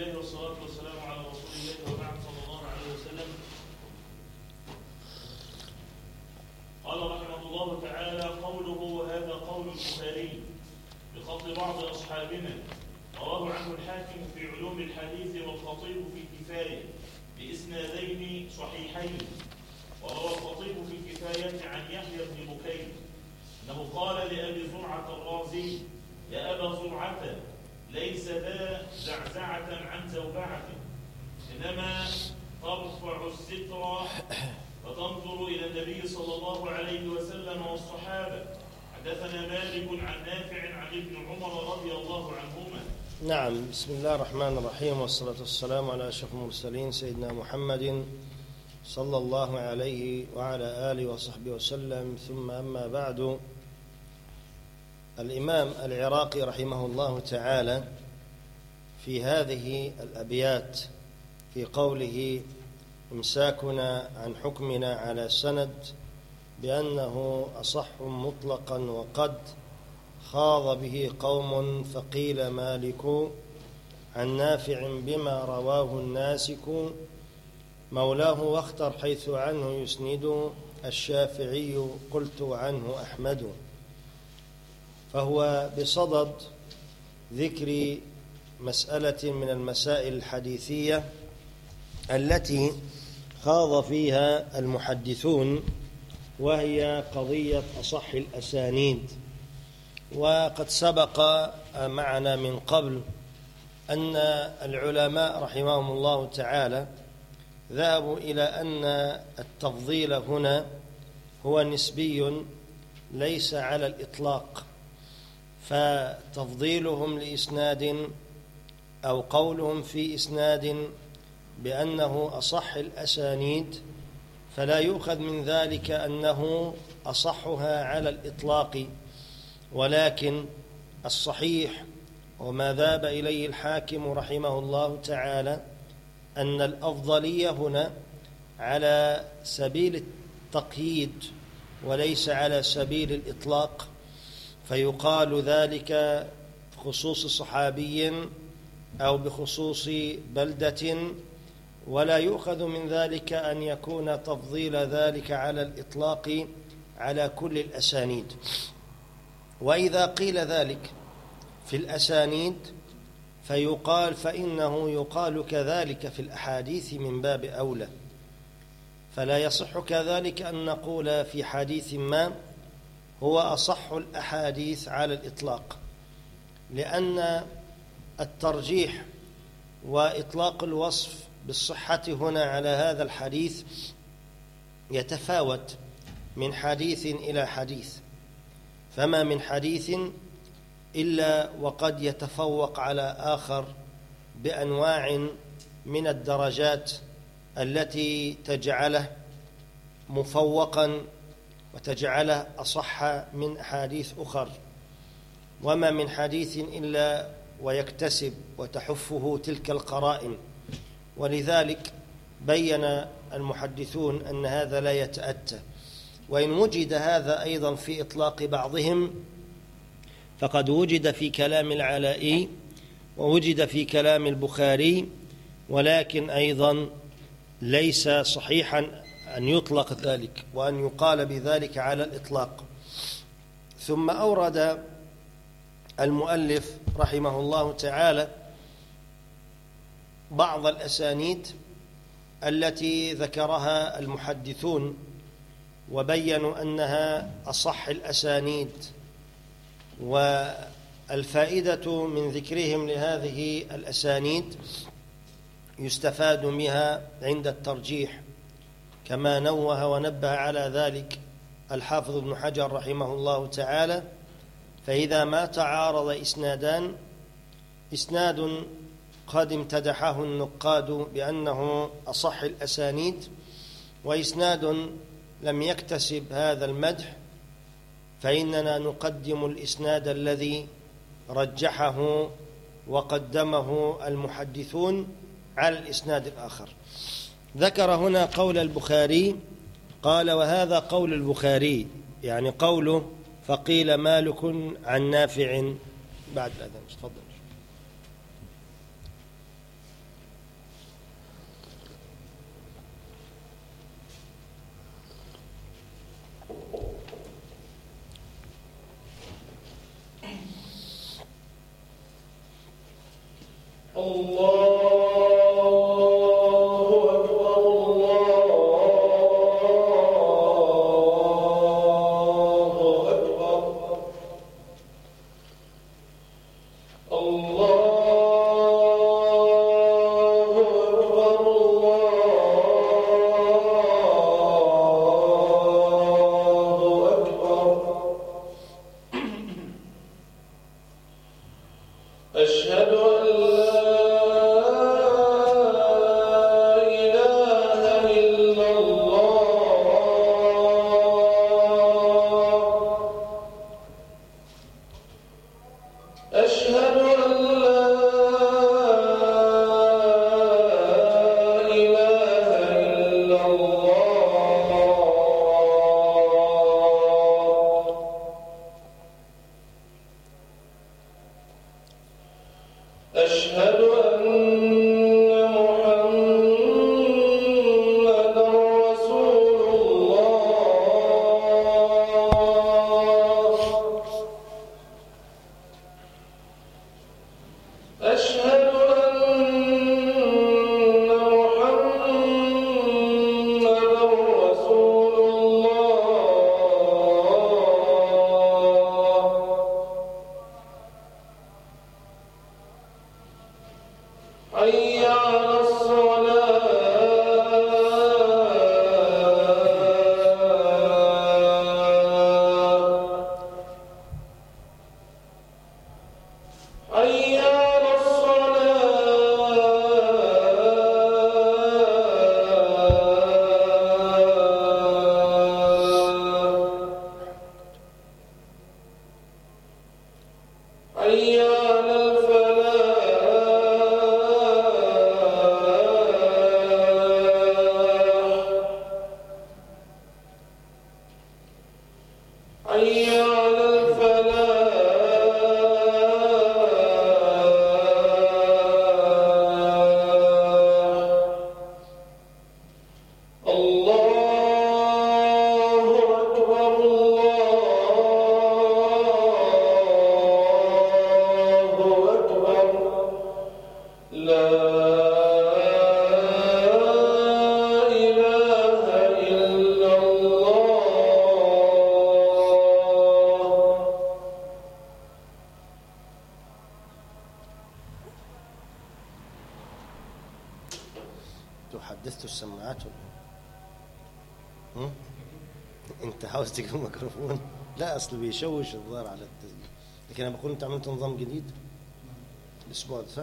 الله والصلاة والسلام على رسول الله وبعد صلى الله عليه وسلم. قال رحمه الله تعالى قوله وهذا قول البخاري بخط بعض أصحابنا. رواه عنه الحاكم في علوم الحديث والخطيب في الكفاية بإسنادين صحيحين. وروى الخطيب في الكفاية عن يحيى بن بكير أنه قال لأبي زرعة الرازي يا أبا زرعة ليس ذا زعزعة زوبعة إنما ترفع الستر فتنظر إلى النبي صلى الله عليه وسلم والصحابة. حدثنا مالك عن نافع عن ابن عمر رضي الله عنهما. نعم بسم الله الرحمن الرحيم والصلاة والسلام على أشرف المرسلين سيدنا محمد صلى الله عليه وعلى آله وصحبه وسلم. ثم أما بعد الإمام العراقي رحمه الله تعالى في هذه الأبيات في قوله إمساكنا عن حكمنا على سند بأنه أصح مطلقا وقد خاض به قوم فقيل مالك عن نافع بما رواه الناسك مولاه واختر حيث عنه يسند الشافعي قلت عنه أحمد فهو بصدد ذكر مسألة من المسائل الحديثية التي خاض فيها المحدثون وهي قضية أصح الأسانيد. وقد سبق معنا من قبل أن العلماء رحمهم الله تعالى ذهبوا إلى أن التفضيل هنا هو نسبي ليس على الإطلاق فتفضيلهم لإسناد أو قولهم في إسناد بأنه أصح الأسانيد فلا يؤخذ من ذلك أنه أصحها على الإطلاق ولكن الصحيح وما ذاب إليه الحاكم رحمه الله تعالى أن الأفضلية هنا على سبيل التقييد وليس على سبيل الإطلاق فيقال ذلك بخصوص صحابي أو بخصوص بلدة ولا يؤخذ من ذلك أن يكون تفضيل ذلك على الإطلاق على كل الأسانيد. وإذا قيل ذلك في الأسانيد فيقال فإنه يقال كذلك في الأحاديث من باب أولى. فلا يصح كذلك أن نقول في حديث ما هو أصح الأحاديث على الإطلاق لأن الترجيح وإطلاق الوصف بالصحة هنا على هذا الحديث يتفاوت من حديث إلى حديث. فما من حديث إلا وقد يتفوق على آخر بأنواع من الدرجات التي تجعله مفوقا وتجعله أصح من أحاديث أخر. وما من حديث إلا ويكتسب وتحفه تلك القرائن. ولذلك بين المحدثون أن هذا لا يتأتى. وإن وجد هذا أيضا في إطلاق بعضهم فقد وجد في كلام العلائي ووجد في كلام البخاري ولكن أيضا ليس صحيحا أن يطلق ذلك وأن يقال بذلك على الإطلاق. ثم أورد المؤلف رحمه الله تعالى بعض الأسانيد التي ذكرها المحدثون وبينوا أنها أصح الأسانيد والفائدة من ذكرهم لهذه الأسانيد يستفاد بها عند الترجيح كما نوه ونبه على ذلك الحافظ ابن حجر رحمه الله تعالى فإذا ما تعارض إسنادان إسناد قد امتدحه النقاد بأنه أصح الأسانيد وإسناد لم يكتسب هذا المدح فإننا نقدم الإسناد الذي رجحه وقدمه المحدثون على الإسناد الآخر. ذكر هنا قول البخاري قال وهذا قول البخاري يعني قوله فقيل مالك عن نافع. بعد الأذان تفضل. أشهد أن لا أن أصل بيشوش الظاهر على التسجيل لكن أنا بقول انت عملت نظام جديد؟ الأسبوع ده صح؟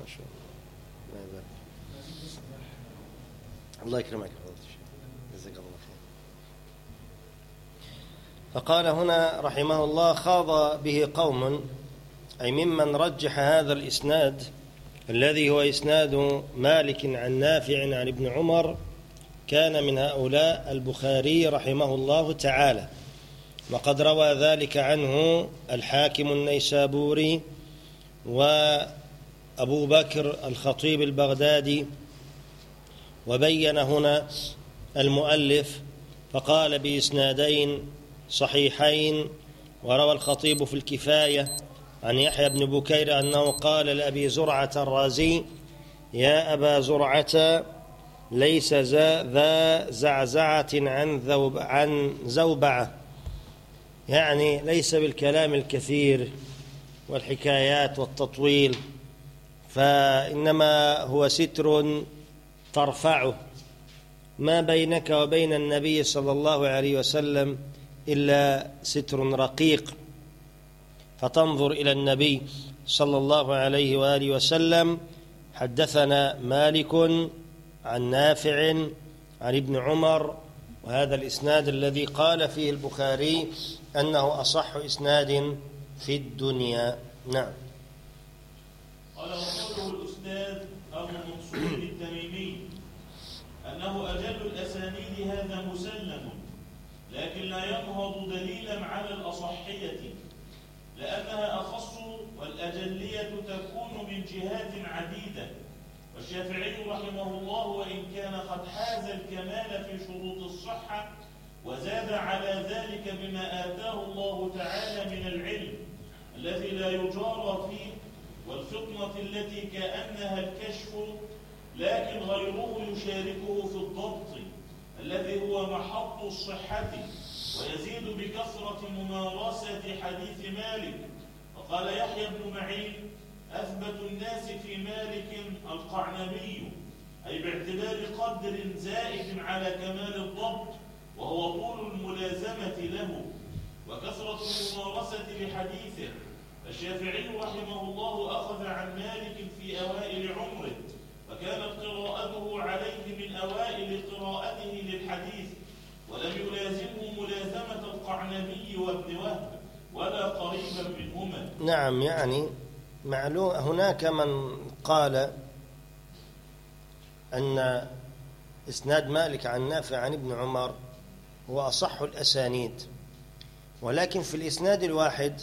ما شاء الله. الله يبارك. الله يكرمك. جزاك الله خير. فقال هنا رحمه الله خاض به قوم أي ممن رجح هذا الإسناد الذي هو إسناد مالك عن نافع عن ابن عمر كان من هؤلاء البخاري رحمه الله تعالى. وقد روى ذلك عنه الحاكم النيسابوري وأبو بكر الخطيب البغدادي وبين هنا المؤلف فقال بإسنادين صحيحين وروى الخطيب في الكفاية عن يحيى بن بكير أنه قال لأبي زرعة الرازي يا أبا زرعة ليس ذا زعزعة عن, عن زوبعة. يعني ليس بالكلام الكثير والحكايات والتطويل فإنما هو ستر ترفعه ما بينك وبين النبي صلى الله عليه وسلم إلا ستر رقيق. فتنظر إلى النبي صلى الله عليه وآله وسلم حدثنا مالك عن نافع عن ابن عمر وهذا الإسناد الذي قال فيه البخاري أنه أصح إسناد في الدنيا. نعم. قال وقوله الأستاذ أبو منصور التميمي أنه أجل الأسانيد هذا مسلم لكن لا ينهض دليلا على الأصحية لأنها أخص والأجلية تكون من جهات عديدة. والشافعي رحمه الله وإن كان قد حاز الكمال في شروط الصحة وزاد على ذلك بما آتاه الله تعالى من العلم الذي لا يجار فيه والفطنة التي كأنها الكشف لكن غيره يشاركه في الضبط الذي هو محط الصحة ويزيد بكثرة ممارسة حديث مالك. وقال يحيى بن معين أثبت الناس في مالك القعنبي أي باعتبار قدر زائد على كمال الضبط وهو طول الملازمة له. وكثرة الممارسة لحديثه الشافعي رحمه الله أخذ عن مالك في أوائل عمره وكانت قراءته عليه من أوائل قراءته للحديث ولم يلازمه ملازمة القعنبي وابن وهب ولا قريبا منهما. نعم يعني معلوم هناك من قال أن إسناد مالك عن نافع عن ابن عمر هو أصح الأسانيد ولكن في الإسناد الواحد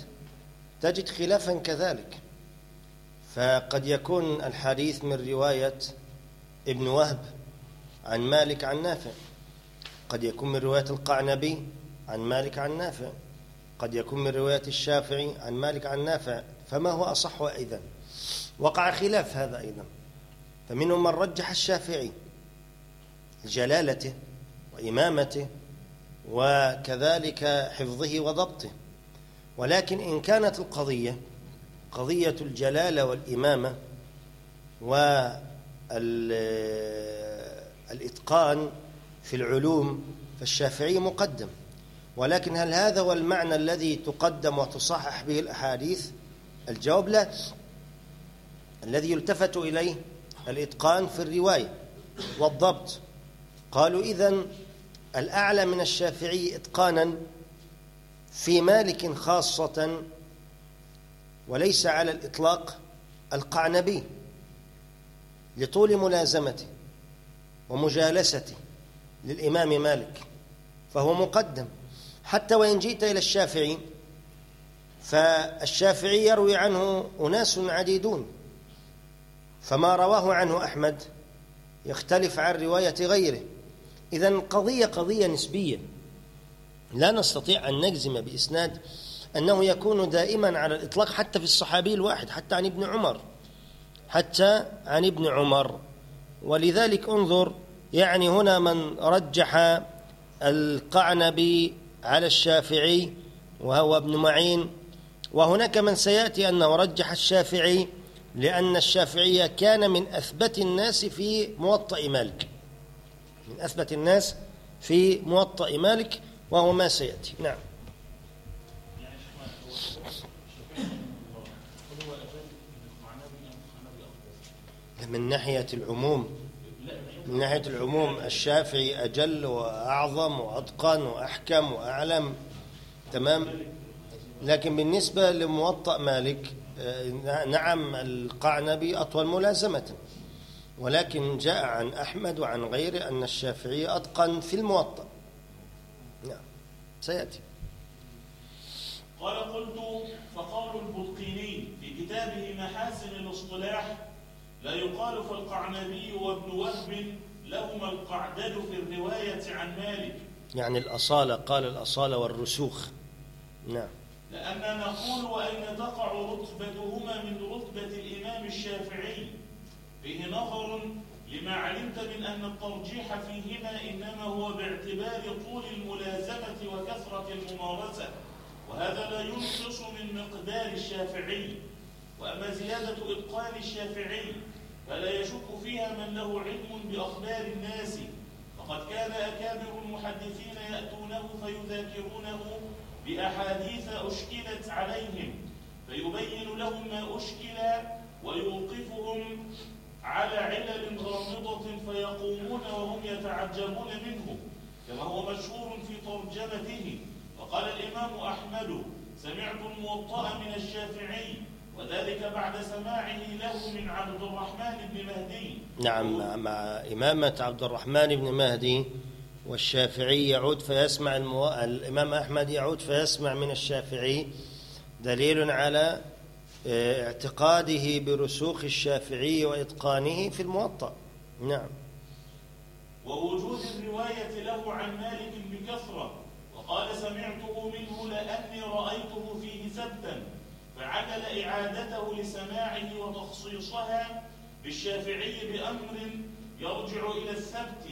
تجد خلافا كذلك. فقد يكون الحديث من رواية ابن وهب عن مالك عن نافع قد يكون من رواية القعنبي عن مالك عن نافع. قد يكون من رواية الشافعي عن مالك عن نافع فما هو أصح أيضا؟ وقع خلاف هذا أيضا. فمنهم من رجح الشافعي لجلالته وإمامته وكذلك حفظه وضبطه. ولكن إن كانت القضية قضية الجلالة والإمامة والإتقان في العلوم فالشافعي مقدم. ولكن هل هذا هو المعنى الذي تقدم وتصحح به الأحاديث؟ الجواب لا. الذي يلتفت إليه الإتقان في الرواية والضبط. قالوا إذن الأعلى من الشافعي إتقانا في مالك خاصة وليس على الإطلاق القعنبي لطول ملازمته ومجالسته للإمام مالك فهو مقدم. حتى وإن جئت إلى الشافعي فالشافعي يروي عنه أناس عديدون فما رواه عنه أحمد يختلف عن رواية غيره. إذا قضية قضية نسبية. لا نستطيع أن نجزم بإسناد أنه يكون دائما على الإطلاق حتى في الصحابي الواحد حتى عن ابن عمر حتى عن ابن عمر. ولذلك انظر يعني هنا من رجح القعنبي على الشافعي وهو ابن معين. وهناك من سيأتي أنه رجح الشافعي لأن الشافعية كان من أثبت الناس في موطأ مالك. من أثبت الناس في موطأ مالك وهو ما سيأتي. نعم. من ناحية العموم من ناحية العموم الشافعي أجل وأعظم وأتقن وأحكم وأعلم تمام؟ لكن بالنسبة لموطأ مالك آه، نعم القعنبي أطول ملازمة ولكن جاء عن أحمد وعن غيره أن الشافعي أتقن في الموطأ. نعم سيأتي. قال قلت فقول البلقيني في كتابه محاسن الاصطلاح لا يقال فالقعنبي وابن وهب لهما القعدد في الرواية عن مالك. يعني الأصالة قال الأصالة والرسوخ. نعم. لأننا نقول وأين تقع رتبتهما من رتبة الإمام الشافعي. فيه نظر لما علمت من أن الترجيح فيهما إنما هو باعتبار طول الملازمة وكثرة الممارسة وهذا لا ينقص من مقدار الشافعي. وأما زيادة إتقان الشافعي فلا يشك فيها من له علم بأخبار الناس. فقد كان أكابر المحدثين يأتونه فيذاكرونه بأحاديث أشكلت عليهم فيبين لهم ما أشكل ويوقفهم على علل غامضة فيقومون وهم يتعجبون منه كما هو مشهور في ترجمته. وقال الإمام أحمد سمعت الموطأ من الشافعي وذلك بعد سماعه له من عبد الرحمن بن مهدي. نعم مع- إمامة عبد الرحمن بن مهدي والشافعي يعود فيسمع المو... الإمام أحمد يعود فيسمع من الشافعي دليل على آه، اعتقاده برسوخ الشافعي وإتقانه في الموطأ. نعم. ووجود الرواية له عن مالك بكثرة وقال سمعته منه لأني رأيته فيه سبتا فعدل إعادته لسماعه وتخصيصها بالشافعي بأمر يرجع إلى الثبت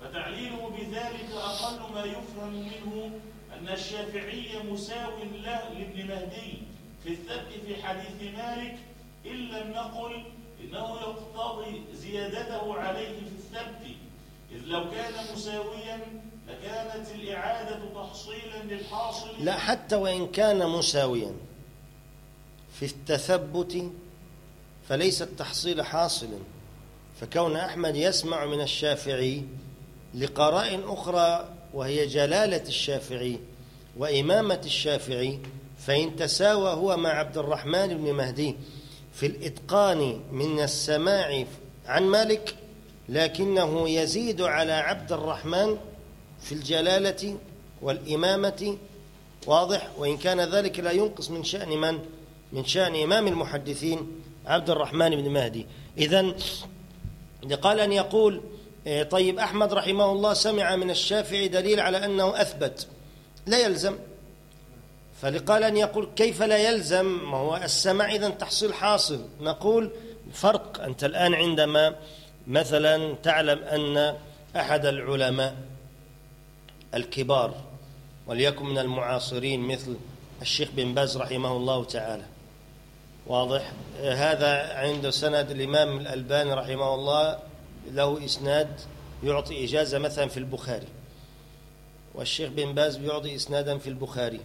فتعليله بذلك أقل ما يفهم منه أن الشافعي مساو له لابن مهدي في الثبت في حديث مالك إن لم نقل إنه يقتضي زيادته عليه في الثبت. إذ لو كان مساويا لكانت الإعادة تحصيلا للحاصل لا حتى وإن كان مساويا. في التثبت فليس التحصيل حاصلا فكون أحمد يسمع من الشافعي لقراء أخرى وهي جلالة الشافعي وإمامة الشافعي فإن تساوى هو مع عبد الرحمن بن مهدي في الإتقان من السماع عن مالك لكنه يزيد على عبد الرحمن في الجلالة والإمامة واضح؟ وإن كان ذلك لا ينقص من شأن من؟ من شأن إمام المحدثين عبد الرحمن بن مهدي. إذا قال أن يقول إيه، طيب أحمد رحمه الله سمع من الشافعي دليل على أنه أثبت. لا يلزم. فلقال أن يقول كيف لا يلزم؟ ما هو السماع إذا تحصيل حاصل. نقول فرق. أنت الآن عندما مثلا تعلم أن أحد العلماء الكبار وليكن من المعاصرين مثل الشيخ بن باز رحمه الله تعالى واضح. هذا عند سند الإمام الألباني رحمه الله له إسناد يعطي إجازة مثلا في البخاري. والشيخ بن باز بيعطي إسنادا في البخاري.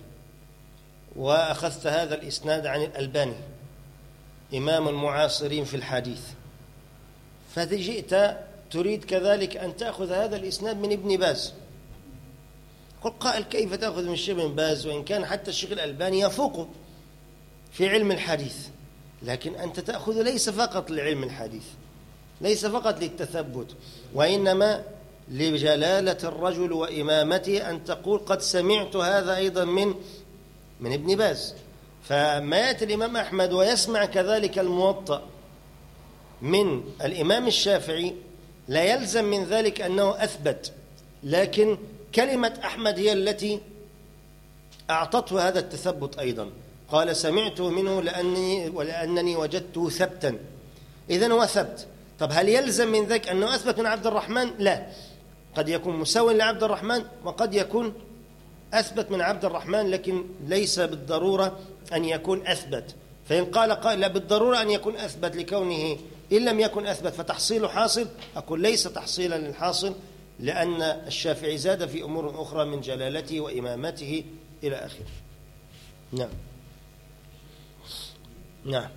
وأخذت هذا الإسناد عن الألباني إمام المعاصرين في الحديث. فجئت تريد كذلك أن تأخذ هذا الإسناد من ابن باز. قل قائل كيف تأخذ من الشيخ بن باز؟ وإن كان حتى الشيخ الألباني يفوقه. في علم الحديث. لكن أنت تأخذ ليس فقط لعلم الحديث ليس فقط للتثبت وإنما لجلالة الرجل وإمامته أن تقول قد سمعت هذا أيضا من من ابن باز. فما يأتي الإمام أحمد ويسمع كذلك الموطأ من الإمام الشافعي لا يلزم من ذلك أنه أثبت لكن كلمة أحمد هي التي أعطته هذا التثبت أيضا. قال سمعته منه لأني ولأنني وجدته ثبتا. إذن هو ثبت. طب هل يلزم من ذلك أنه أثبت من عبد الرحمن؟ لا. قد يكون مساو لعبد الرحمن وقد يكون أثبت من عبد الرحمن لكن ليس بالضرورة أن يكون أثبت. فإن قال قائل لا بالضرورة أن يكون أثبت لكونه إن لم يكن أثبت فتحصيله حاصل. أقول ليس تحصيلا للحاصل لأن الشافعي زاد في أمور أخرى من جلالته وإمامته إلى آخره. نعم. نعم.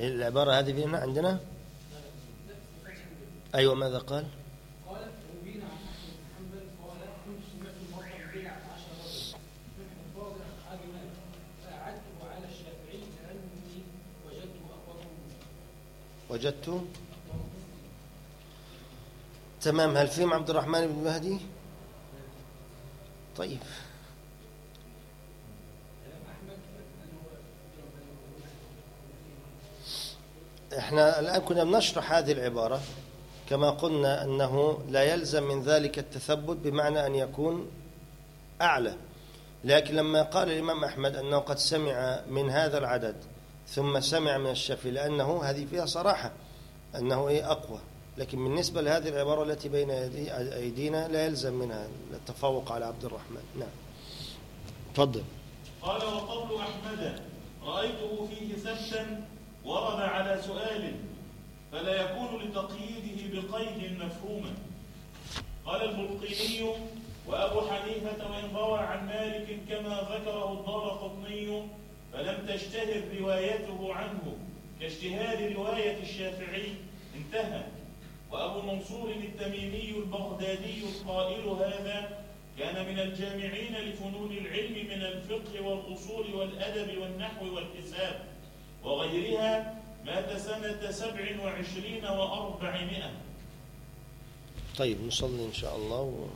العبارة هذه فينا عندنا؟ أيوة ماذا قال؟ عن قال كنت سمعت عشر على الشافعي وجدت تمام هل فيهم عبد الرحمن بن مهدي؟ طيب. إحنا الآن كنا بنشرح هذه العبارة كما قلنا أنه لا يلزم من ذلك التثبت بمعنى أن يكون أعلى. لكن لما قال الإمام أحمد أنه قد سمع من هذا العدد ثم سمع من الشافعي لأنه هذه فيها صراحة أنه إيه أقوى. لكن بالنسبة لهذه العبارة التي بين أيدينا لا يلزم منها التفوق على عبد الرحمن. نعم. تفضل. قال وقول أحمد رأيته فيه ثبتا ورد على سؤال فلا يكون لتقييده بقيد مفهوما. قال البلقيني وأبو حنيفة وإن روى عن مالك كما ذكره الدار قطني فلم تشتهر روايته عنه. كاجتهاد رواية الشافعي انتهى. وأبو منصور التميمي البغدادي القائل هذا كان من الجامعين لفنون العلم من الفقه والأصول والأدب والنحو والحساب وغيرها مات سنة سبع وعشرين وأربعمائة. طيب نصلي إن شاء الله و...